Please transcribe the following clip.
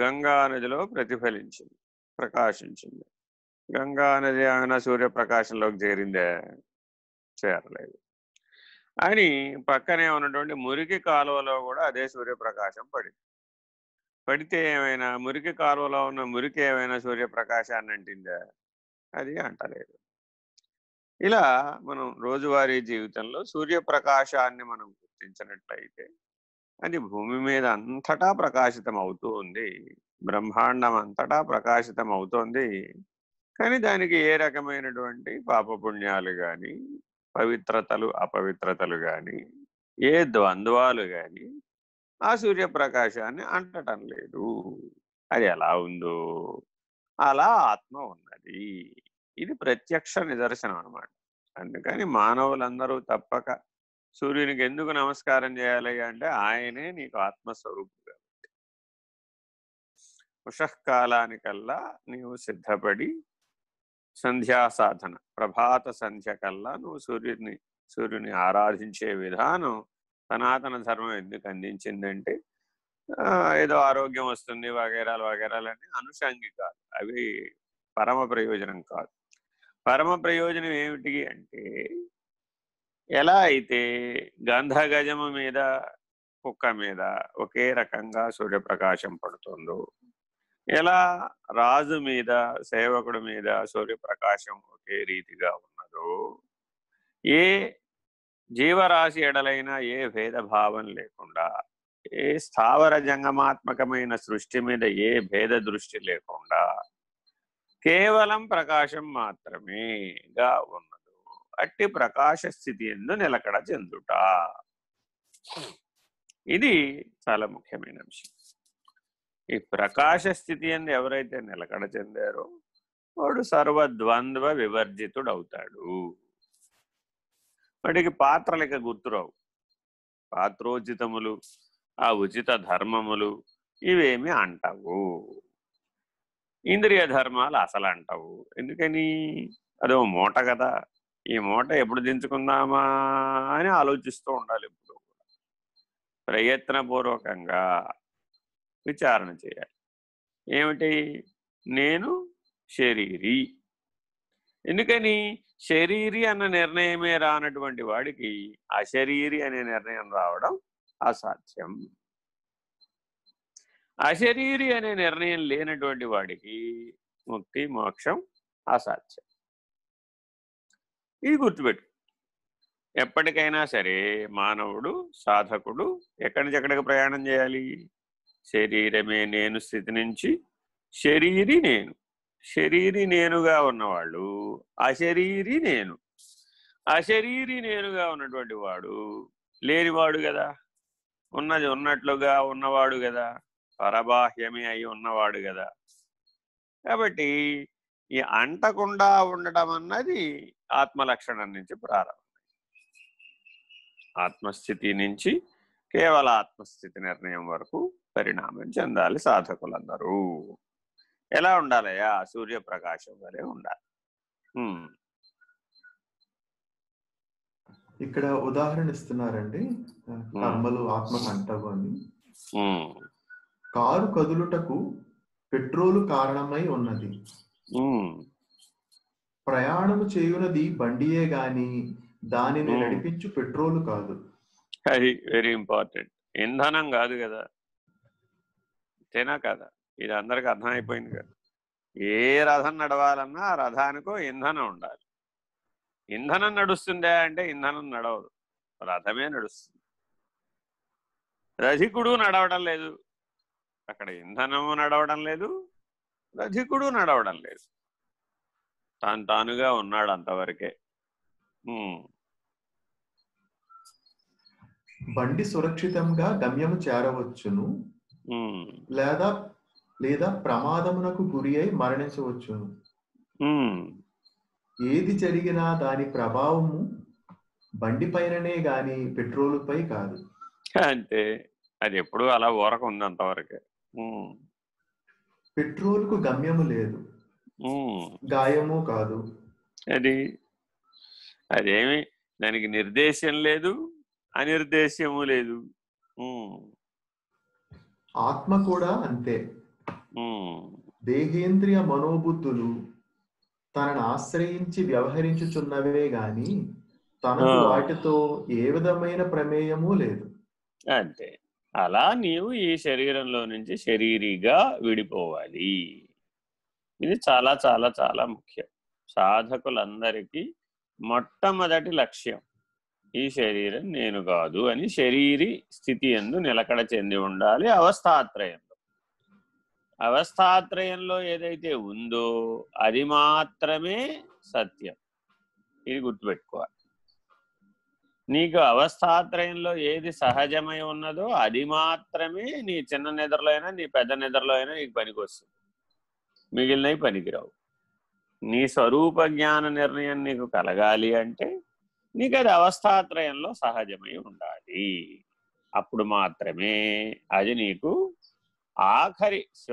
గంగా నదిలో ప్రతిఫలించింది ప్రకాశించింది. గంగా నది ఏమైనా సూర్యప్రకాశంలోకి చేరిందే? చేరలేదు. అని పక్కనే ఉన్నటువంటి మురికి కాలువలో కూడా అదే సూర్యప్రకాశం పడింది. పడితే ఏమైనా మురికి కాలువలో ఉన్న మురికి ఏమైనా సూర్యప్రకాశాన్ని అంటిందా? అది అంటలేదు. ఇలా మనం రోజువారీ జీవితంలో సూర్యప్రకాశాన్ని మనం గుర్తించినట్లయితే అది భూమి మీద అంతటా ప్రకాశితం అవుతూ ఉంది. బ్రహ్మాండం అంతటా ప్రకాశితం అవుతోంది కానీ దానికి ఏ రకమైనటువంటి పాపపుణ్యాలు కానీ పవిత్రతలు అపవిత్రతలు కానీ ఏ ద్వంద్వాలు కానీ ఆ సూర్యప్రకాశాన్ని అంటటం లేదు. అది ఎలా ఉందో? అలా ఆత్మ ఉన్నది. ఇది ప్రత్యక్ష నిదర్శనం అనమాట అందుకని మానవులందరూ తప్పక సూర్యునికి ఎందుకు నమస్కారం చేయాలి అంటే ఆయనే నీకు ఆత్మస్వరూపుడు కాబట్టి ఉషకాలానికల్లా నీవు సిద్ధపడి సంధ్యా సాధన ప్రభాత సంధ్య కల్లా నువ్వు సూర్యుని సూర్యుని ఆరాధించే విధానం సనాతన ధర్మం ఎందుకు అందించిందంటే ఏదో ఆరోగ్యం వస్తుంది వగేరాలు వగేరాలని అనుషంగికాలు అవి పరమ ప్రయోజనం కాదు. పరమ ప్రయోజనం ఏమిటి అంటే ఎలా అయితే గంధగజము మీద కుక్క మీద ఒకే రకంగా సూర్యప్రకాశం పడుతుందో ఎలా రాజు మీద సేవకుడి మీద సూర్యప్రకాశం ఒకే రీతిగా ఉన్నదో ఏ జీవరాశి ఎడలైన ఏ భేదభావం లేకుండా ఏ స్థావర జంగమాత్మకమైన సృష్టి మీద ఏ భేద దృష్టి లేకుండా కేవలం ప్రకాశం మాత్రమేగా ఉన్నది. అట్టి ప్రకాశ స్థితి ఎందు నిలకడ చెందుట. ఇది చాలా ముఖ్యమైన అంశం ఈ ప్రకాశ స్థితి ఎందు ఎవరైతే నిలకడ చెందారో వాడు సర్వద్వంద్వ వివర్జితుడు అవుతాడు వాడికి పాత్రలిక గుర్తురావు. పాత్రోచితములు ఆ ఉచిత ధర్మములు ఇవేమి అంటావు. ఇంద్రియ ధర్మాలు అసలు అంటావు. ఎందుకని? అదో మూట కదా. ఈ మూట ఎప్పుడు దించుకుందామా అని ఆలోచిస్తూ ఉండాలి ఎప్పుడు ప్రయత్నపూర్వకంగా విచారణ చేయాలి. ఏమిటి? నేను శరీరి. ఎందుకని? శరీరి అన్న నిర్ణయమే రానటువంటి వాడికి అశరీరి అనే నిర్ణయం రావడం అసాధ్యం. అశరీరి అనే నిర్ణయం లేనటువంటి వాడికి ముక్తి మోక్షం అసాధ్యం. ఇది గుర్తుపెట్టు. ఎప్పటికైనా సరే మానవుడు సాధకుడు ఎక్కడి నుంచి ఎక్కడికి ప్రయాణం చేయాలి? శరీరమే నేను స్థితి నుంచి శరీరి నేను. శరీరి నేనుగా ఉన్నవాళ్ళు అశరీరి నేను. అశరీరి నేనుగా ఉన్నటువంటి వాడు లేనివాడు కదా. ఉన్నది ఉన్నట్లుగా ఉన్నవాడు కదా. పరబాహ్యమే అయి ఉన్నవాడు కదా. కాబట్టి ఈ అంటకుండా ఉండటం అన్నది ఆత్మలక్షణం నుంచి ప్రారంభం. ఆత్మస్థితి నుంచి కేవల ఆత్మస్థితి నిర్ణయం వరకు పరిణామం చెందాలి సాధకులందరూ. ఎలా ఉండాలయ్యా? సూర్యప్రకాశం వరే ఉండాలి. ఇక్కడ ఉదాహరణ ఇస్తున్నారండి. కర్మలు ఆత్మకు అంటవు అని. కారు కదులుటకు పెట్రోలు కారణమై ఉన్నది. ప్రయాణము చేయునది బండియే గాని దానిని నడిపించు పెట్రోలు కాదు. అది వెరీ ఇంపార్టెంట్. ఇంధనం కాదు కదా. తేనా కదా? ఇది అందరికి అర్థమైపోయింది కదా. ఏ రథం నడవాలన్నా ఆ రథానికో ఇంధనం ఉండాలి. ఇంధనం నడుస్తుందా అంటే ఇంధనం నడవదు. రథమే నడుస్తుంది. రధికుడు నడవడం లేదు. అక్కడ ఇంధనము నడవడం లేదు. రధికుడు నడవడం లేదు. తాను తానుగా ఉన్నాడు అంతవరకే. బండి సురక్షితంగా గమ్యము చేరవచ్చును. లేదా లేదా ప్రమాదమునకు గురి అయి మరణించవచ్చును. ఏది జరిగినా దాని ప్రభావము బండి పైననే గాని పెట్రోల్ పై కాదు. అంతే. అది ఎప్పుడు అలా ఊరక ఉంది అంతవరకే. పెట్రోల్కు గమ్యము లేదు. గాయము కాదు. అది అదేమి? దానికి నిర్దేశం లేదు అనిర్దేశ్యము లేదు. ఆత్మ కూడా అంతే. దేహేంద్రియ మనోబుద్ధులు తనను ఆశ్రయించి వ్యవహరించుచున్నవే గాని తనకు ఆ. వాటితో ఏ విధమైన ప్రమేయము లేదు. అంతే. అలా నీవు ఈ శరీరంలో నుంచి శరీరీగా విడిపోవాలి. ఇది చాలా చాలా చాలా ముఖ్యం. సాధకులందరికీ మొట్టమొదటి లక్ష్యం ఈ శరీరం నేను కాదు అని శరీరి స్థితి ఎందు నిలకడ చెంది ఉండాలి అవస్థాత్రయంలో. అవస్థాత్రయంలో ఏదైతే ఉందో అది మాత్రమే సత్యం. ఇది గుర్తుపెట్టుకోవాలి. నీకు అవస్థాత్రయంలో ఏది సహజమై ఉన్నదో అది మాత్రమే నీ చిన్న నిద్రలో అయినా నీ పెద్ద నిద్రలో అయినా నీకు పనికొస్తుంది. మిగిలినవి పనికిరావు. నీ స్వరూప జ్ఞాన నిర్ణయం నీకు కలగాలి అంటే నీకు అది అవస్థాత్రయంలో సహజమై ఉండాలి. అప్పుడు మాత్రమే అది నీకు ఆఖరి